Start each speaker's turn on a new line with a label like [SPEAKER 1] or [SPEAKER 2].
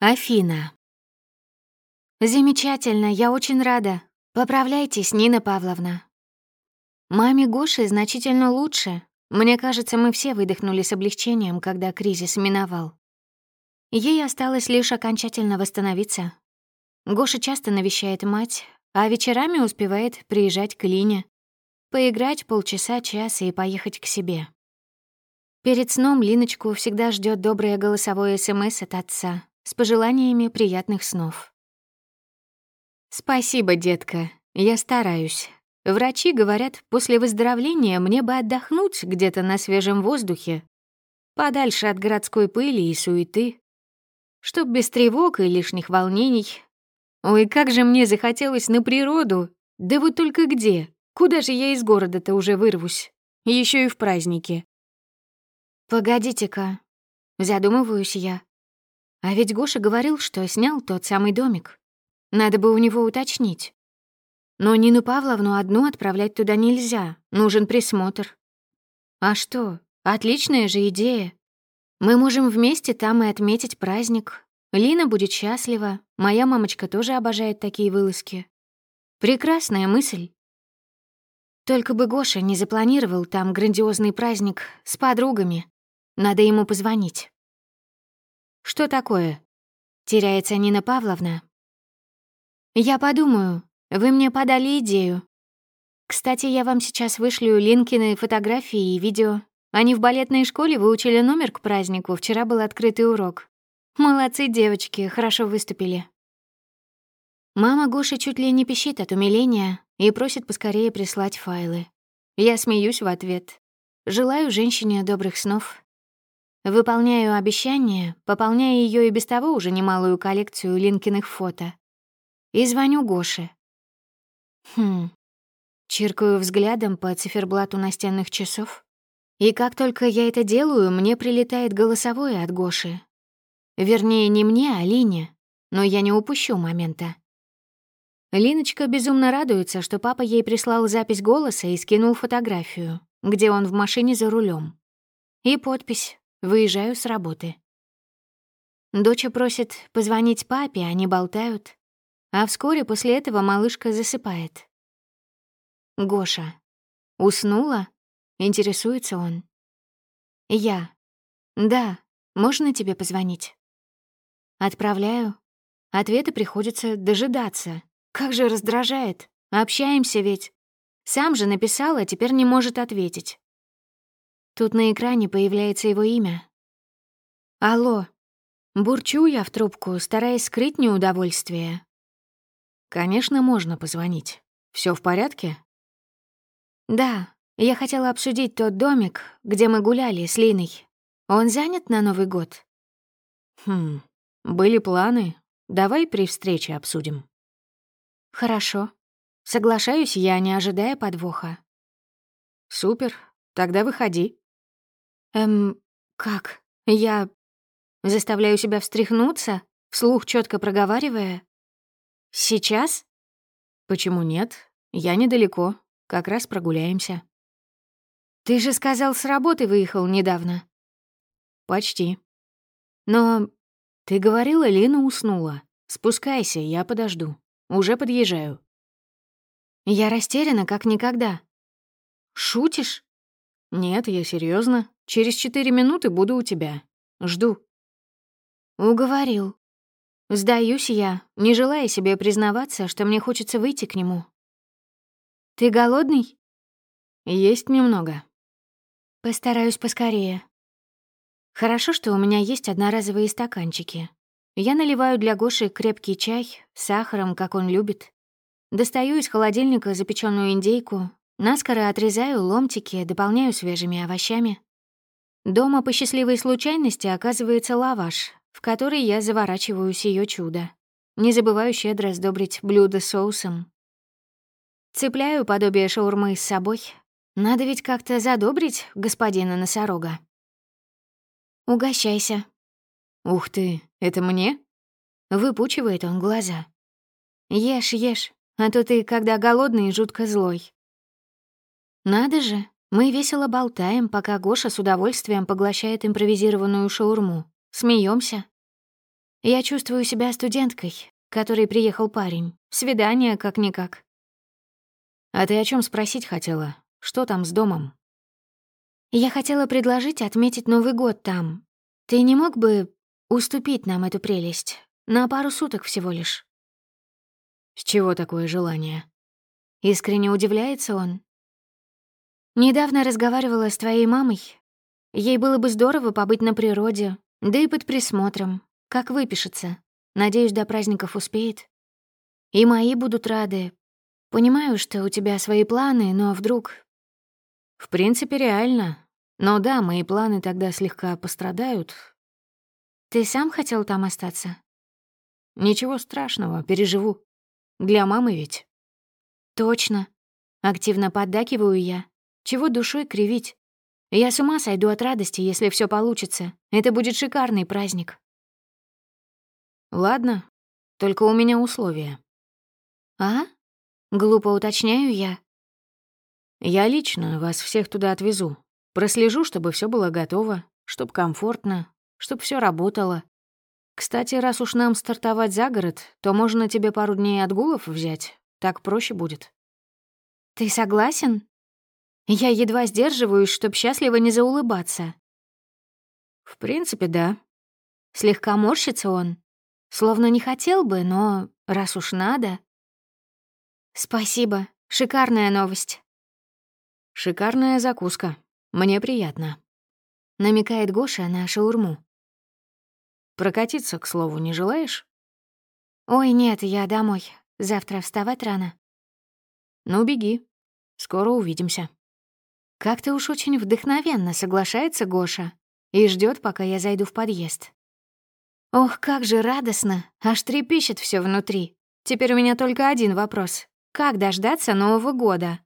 [SPEAKER 1] Афина. Замечательно, я очень рада. Поправляйтесь, Нина Павловна. Маме Гоши значительно лучше. Мне кажется, мы все выдохнули с облегчением, когда кризис миновал. Ей осталось лишь окончательно восстановиться. Гоша часто навещает мать, а вечерами успевает приезжать к Лине, поиграть полчаса-час и поехать к себе. Перед сном Линочку всегда ждет доброе голосовое СМС от отца с пожеланиями приятных снов. «Спасибо, детка, я стараюсь. Врачи говорят, после выздоровления мне бы отдохнуть где-то на свежем воздухе, подальше от городской пыли и суеты, чтоб без тревог и лишних волнений. Ой, как же мне захотелось на природу! Да вот только где? Куда же я из города-то уже вырвусь? Еще и в празднике. Погодите-ка, задумываюсь я. А ведь Гоша говорил, что снял тот самый домик. Надо бы у него уточнить. Но Нину Павловну одну отправлять туда нельзя, нужен присмотр. А что, отличная же идея. Мы можем вместе там и отметить праздник. Лина будет счастлива, моя мамочка тоже обожает такие вылазки. Прекрасная мысль. Только бы Гоша не запланировал там грандиозный праздник с подругами. Надо ему позвонить. «Что такое?» — теряется Нина Павловна. «Я подумаю. Вы мне подали идею. Кстати, я вам сейчас вышлю Линкины фотографии и видео. Они в балетной школе выучили номер к празднику, вчера был открытый урок. Молодцы, девочки, хорошо выступили. Мама Гоши чуть ли не пищит от умиления и просит поскорее прислать файлы. Я смеюсь в ответ. Желаю женщине добрых снов. Выполняю обещание, пополняя ее и без того уже немалую коллекцию Линкиных фото. И звоню Гоше. Хм. Чиркаю взглядом по циферблату настенных часов. И как только я это делаю, мне прилетает голосовое от Гоши. Вернее, не мне, а Лине, но я не упущу момента. Линочка безумно радуется, что папа ей прислал запись голоса и скинул фотографию, где он в машине за рулем. И подпись «Выезжаю с работы». Доча просит позвонить папе, они болтают. А вскоре после этого малышка засыпает. Гоша. Уснула? Интересуется он. Я. Да, можно тебе позвонить? Отправляю. Ответы приходится дожидаться. Как же раздражает. Общаемся ведь. Сам же написал, а теперь не может ответить. Тут на экране появляется его имя. Алло. Бурчу я в трубку, стараясь скрыть неудовольствие. Конечно, можно позвонить. Все в порядке? Да, я хотела обсудить тот домик, где мы гуляли с Линой. Он занят на Новый год?
[SPEAKER 2] Хм, были планы. Давай при встрече обсудим.
[SPEAKER 1] Хорошо. Соглашаюсь я, не ожидая подвоха.
[SPEAKER 2] Супер. Тогда выходи.
[SPEAKER 1] Эм, как? Я заставляю себя встряхнуться, вслух четко проговаривая. Сейчас?
[SPEAKER 2] Почему нет? Я недалеко. Как раз прогуляемся.
[SPEAKER 1] Ты же сказал, с работы выехал недавно.
[SPEAKER 2] Почти.
[SPEAKER 1] Но
[SPEAKER 2] ты говорила, Лина уснула. Спускайся, я подожду. Уже подъезжаю.
[SPEAKER 1] Я растеряна, как никогда. Шутишь?
[SPEAKER 2] Нет, я серьезно. Через четыре минуты буду у тебя. Жду.
[SPEAKER 1] Уговорил. Сдаюсь я, не желая себе признаваться, что мне хочется выйти к нему. Ты голодный?
[SPEAKER 2] Есть немного.
[SPEAKER 1] Постараюсь поскорее. Хорошо, что у меня есть одноразовые стаканчики. Я наливаю для Гоши крепкий чай с сахаром, как он любит. Достаю из холодильника запеченную индейку, наскоро отрезаю ломтики, дополняю свежими овощами. Дома по счастливой случайности оказывается лаваш, в который я заворачиваю сие чудо. Не забываю щедро сдобрить блюдо соусом. Цепляю подобие шаурмы с собой. Надо ведь как-то задобрить господина носорога. «Угощайся».
[SPEAKER 2] «Ух ты, это мне?»
[SPEAKER 1] Выпучивает он глаза. «Ешь, ешь, а то ты, когда голодный, жутко злой». Надо же, мы весело болтаем, пока Гоша с удовольствием поглощает импровизированную шаурму. Смеемся. Я чувствую себя студенткой, который приехал парень. Свидание как-никак.
[SPEAKER 2] А ты о чем спросить хотела? Что там с домом?
[SPEAKER 1] Я хотела предложить отметить Новый год там. Ты не мог бы уступить нам эту прелесть? На пару суток всего лишь.
[SPEAKER 2] С чего такое желание? Искренне удивляется он.
[SPEAKER 1] Недавно разговаривала с твоей мамой. Ей было бы здорово побыть на природе, да и под присмотром, как выпишется. Надеюсь, до праздников успеет. И мои будут рады. Понимаю, что у тебя свои планы, но вдруг...
[SPEAKER 2] В принципе, реально. Но да, мои планы тогда слегка пострадают.
[SPEAKER 1] Ты сам хотел там остаться?
[SPEAKER 2] Ничего страшного, переживу. Для мамы ведь.
[SPEAKER 1] Точно. Активно поддакиваю я. Чего душой кривить? Я с ума сойду от радости, если все получится. Это будет шикарный праздник.
[SPEAKER 2] Ладно, только у меня условия.
[SPEAKER 1] А? Глупо уточняю я.
[SPEAKER 2] Я лично вас всех туда отвезу. Прослежу, чтобы все было готово, чтобы комфортно, чтобы все работало. Кстати, раз уж нам стартовать за город, то можно тебе пару дней отгулов взять. Так проще будет.
[SPEAKER 1] Ты согласен? Я едва сдерживаюсь, чтоб счастливо не заулыбаться.
[SPEAKER 2] В принципе, да.
[SPEAKER 1] Слегка морщится он. Словно не хотел бы, но раз уж надо... Спасибо. Шикарная новость.
[SPEAKER 2] Шикарная закуска. Мне приятно.
[SPEAKER 1] Намекает Гоша на шаурму.
[SPEAKER 2] Прокатиться, к слову, не желаешь?
[SPEAKER 1] Ой, нет, я домой. Завтра вставать рано.
[SPEAKER 2] Ну, беги. Скоро увидимся.
[SPEAKER 1] Как-то уж очень вдохновенно соглашается Гоша и ждет, пока я зайду в подъезд. Ох, как же радостно, аж трепещет все внутри. Теперь у меня только один вопрос. Как дождаться Нового года?